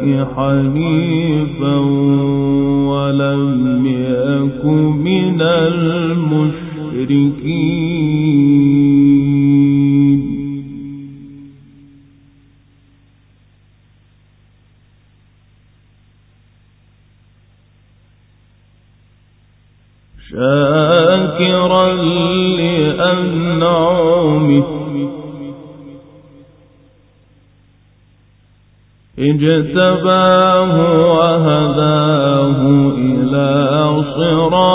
حنين اجتباه وهداه إلى صراط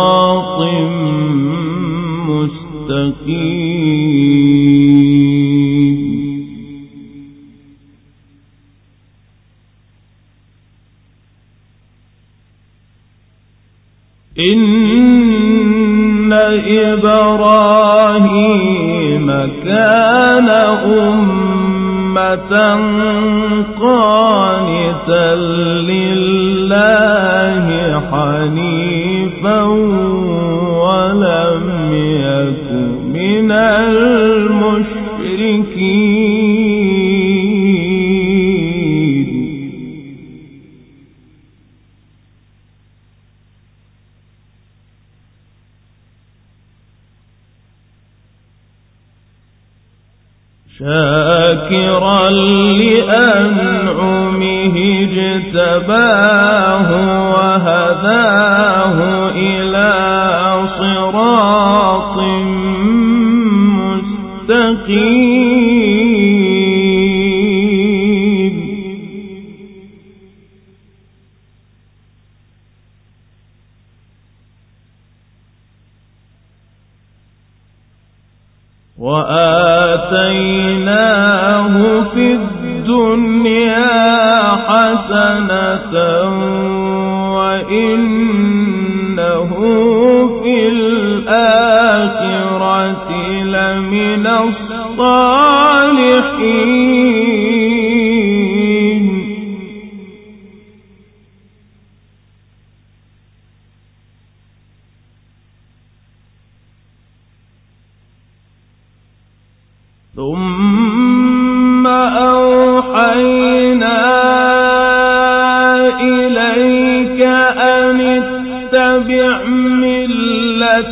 تبارك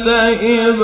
إبراهيم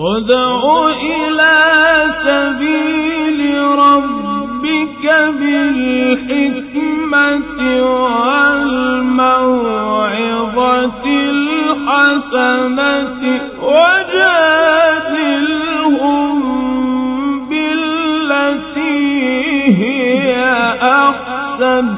ادع إلى سبيل ربك بالحكمة والموعظة الحسنة وجادلهم بالتي هي أحسن.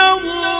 إنه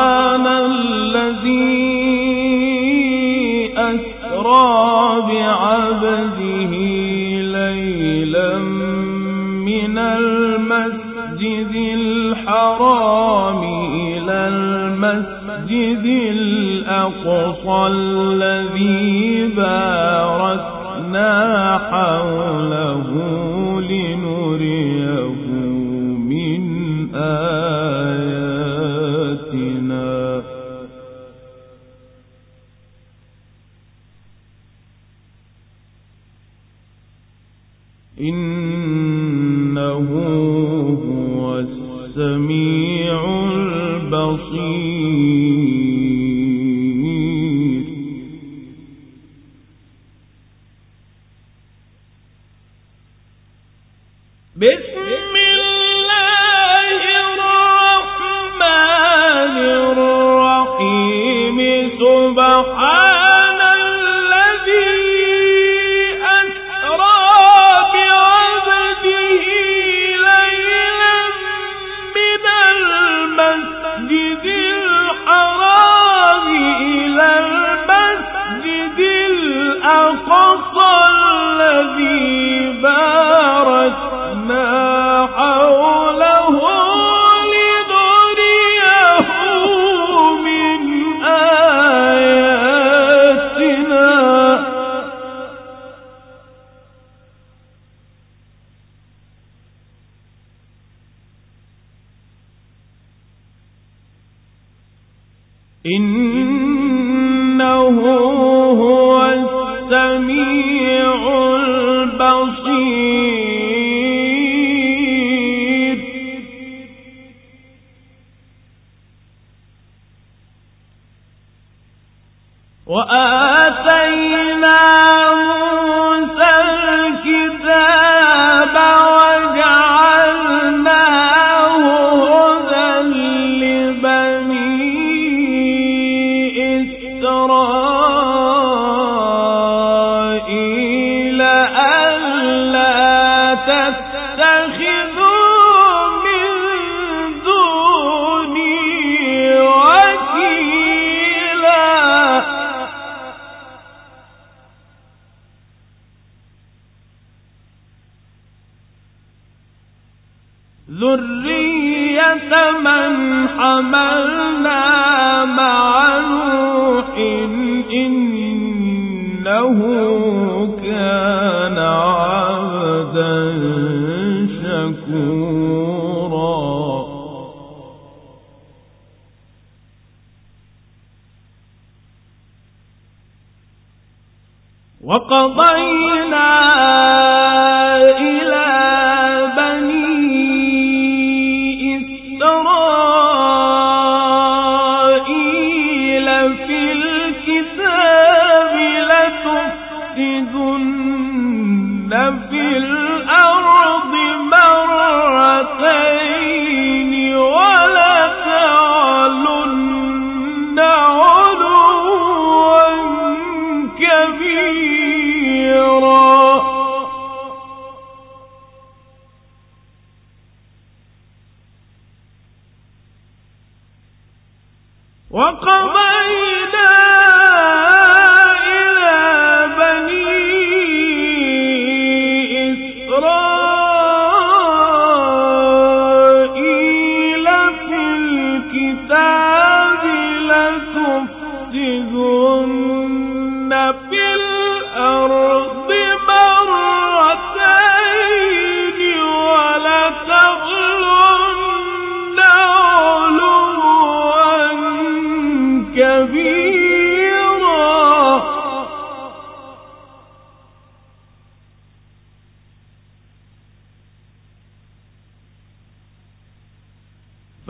من المسجد الحرام إلى المسجد الأقصى الذي باركنا حوله.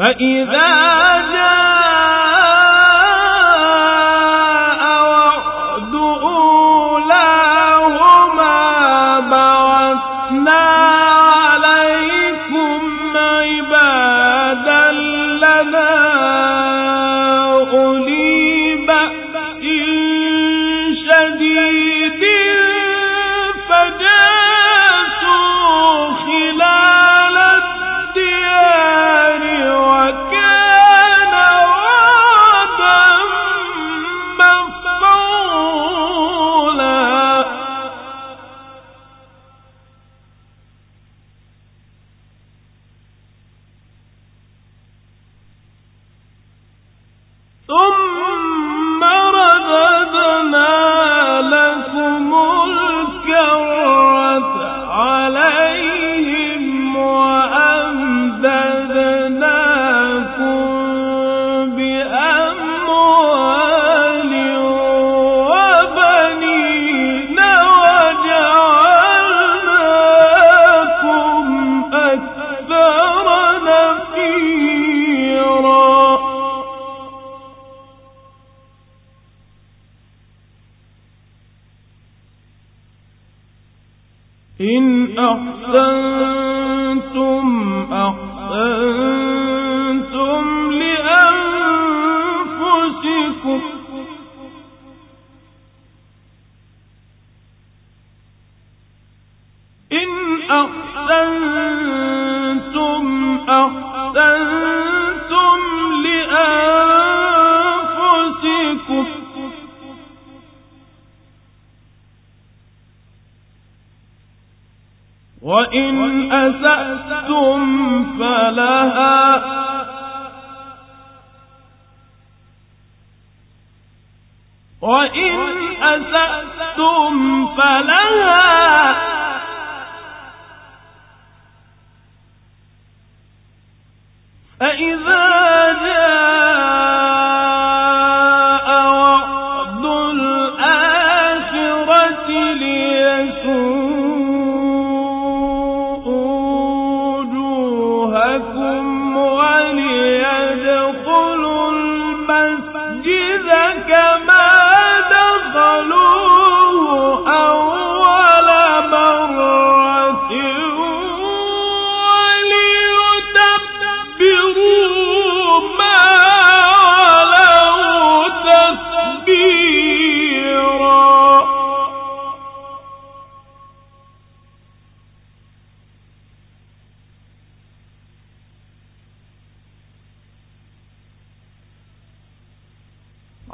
فإذا ثم وإن أسأتم فلها. وإن أسأتم فلها. فإذا جاء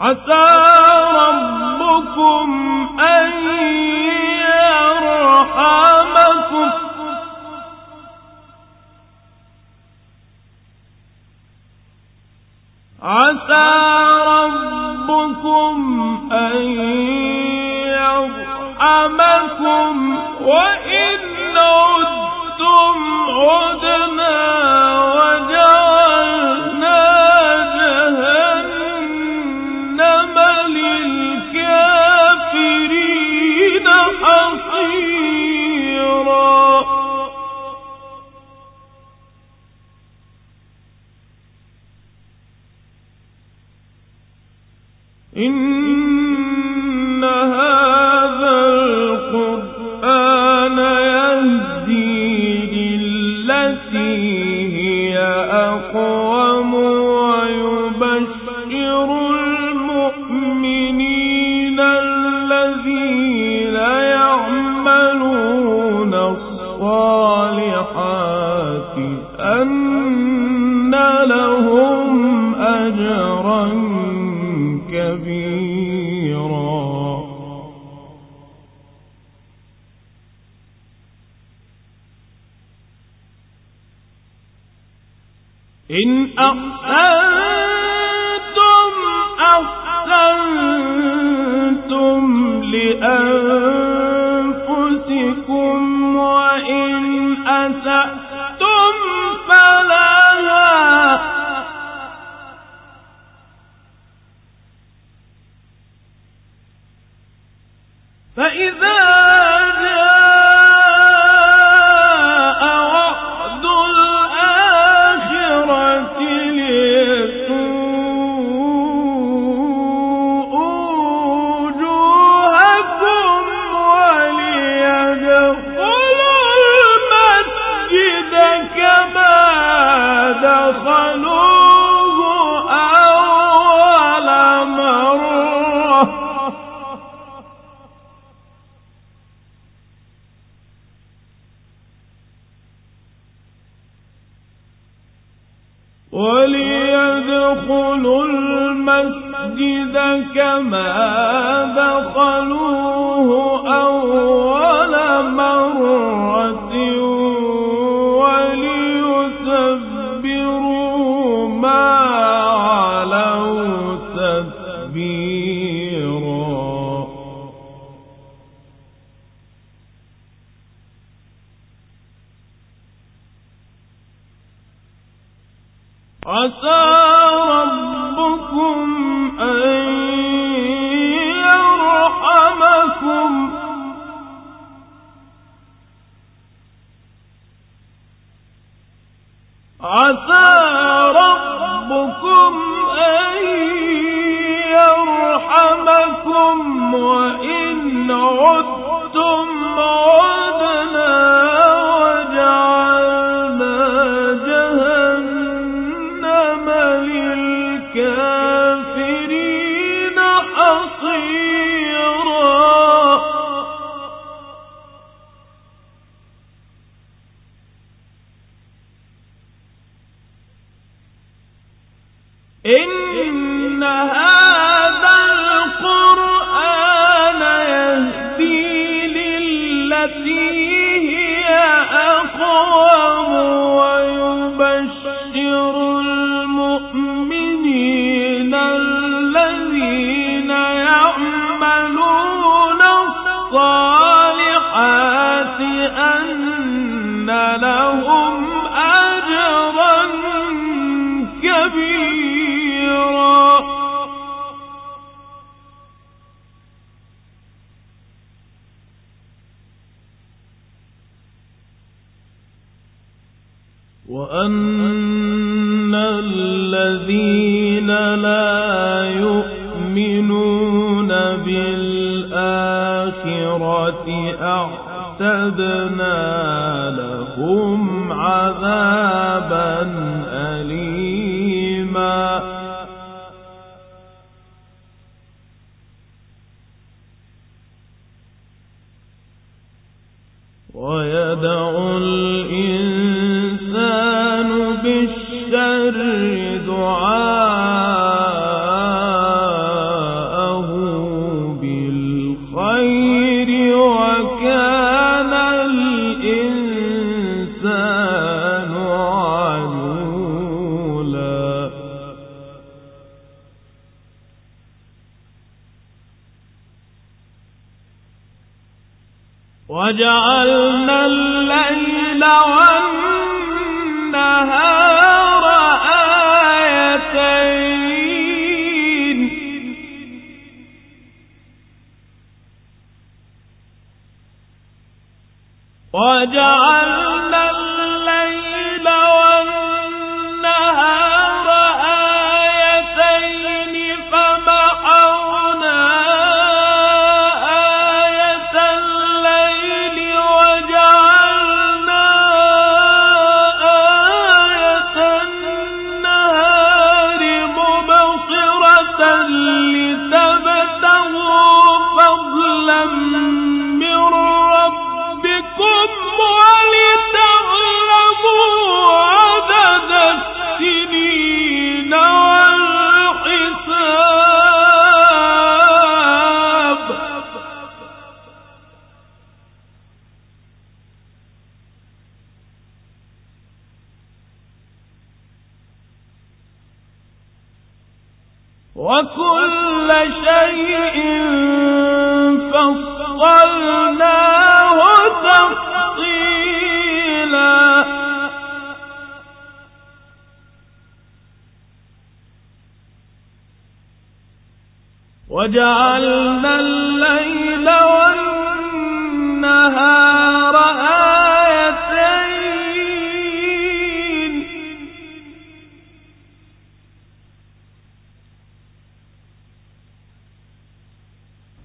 عسى فإذا عسى وإن الشر دعاء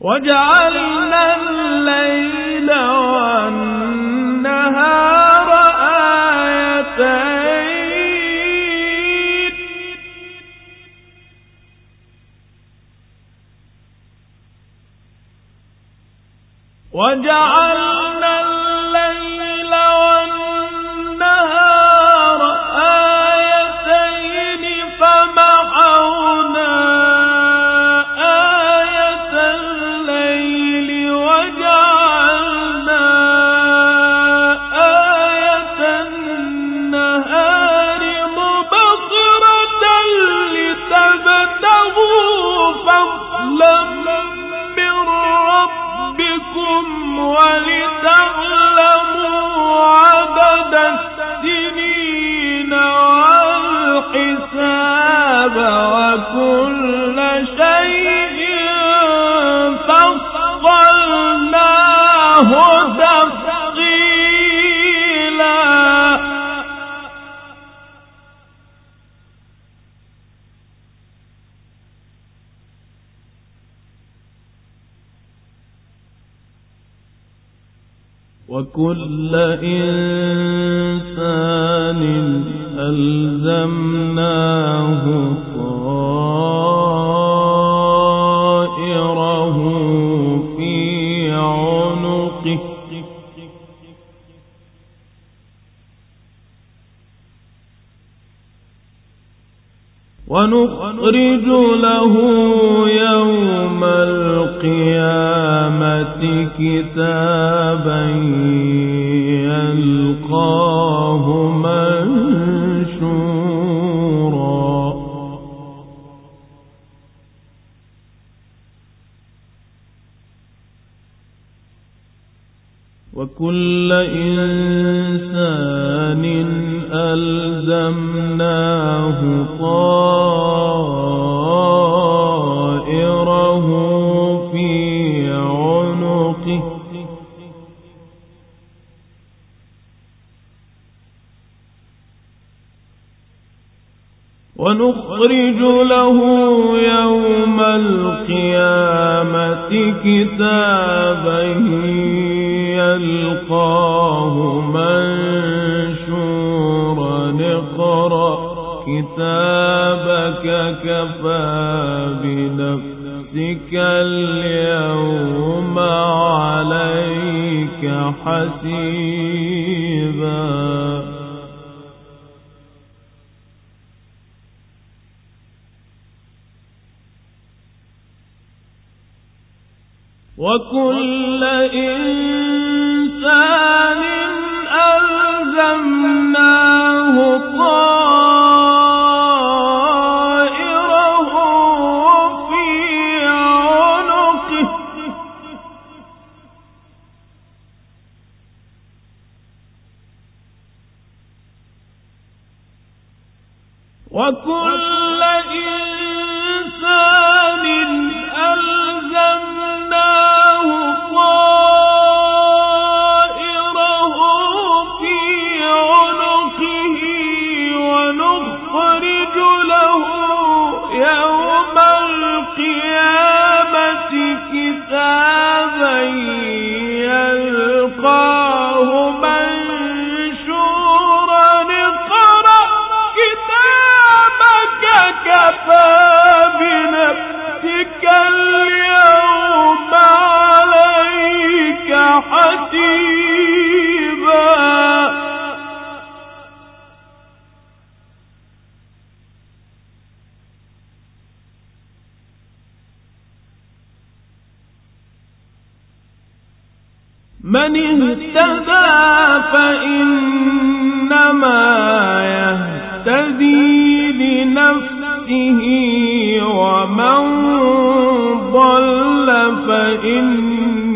وجعلنا الليل والنهار آيتين. وجعلنا وكل إنسان ألزمناه ونخرج له يوم القيامة كتابا يلقاه منشورا. وكل إنسان ألزمناه طائره ونخرج له يوم القيامة كتابا يلقاه منشورا. اقرأ كتابك كفى بنفسك اليوم عليك حسيبا. وكل إنسان من اهتدى فإنما يهتدي لنفسه ومن ضل فإنما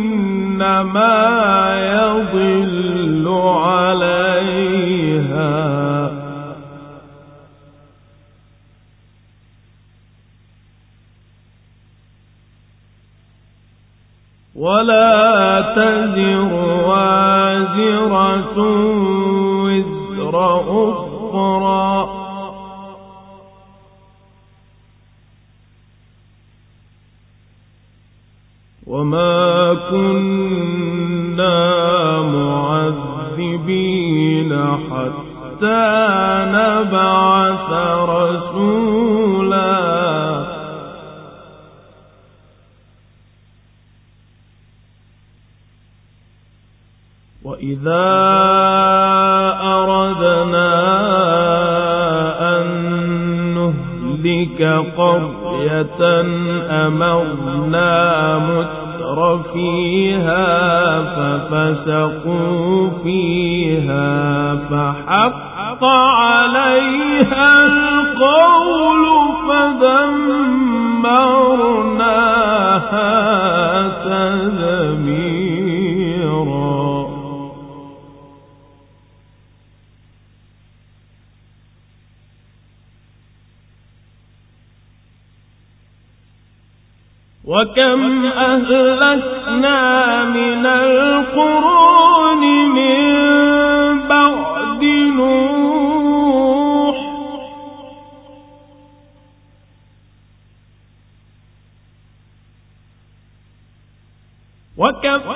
يهتدي حتى نبعث رسولا. وإذا أردنا أن نهلك قرية أمرنا متقين متر فيها ففسقوا فيها فحق فحق فدمرناها تدميرا كفى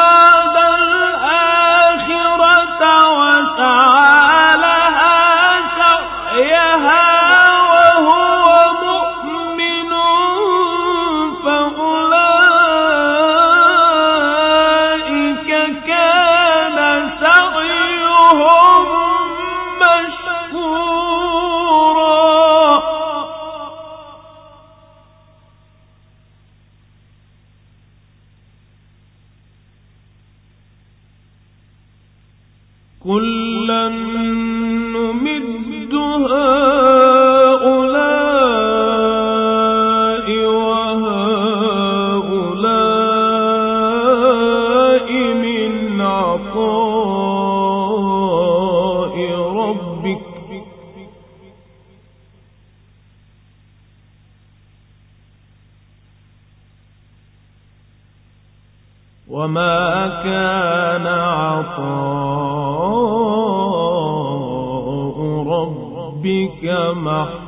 وما كان عطاء ربك محظورا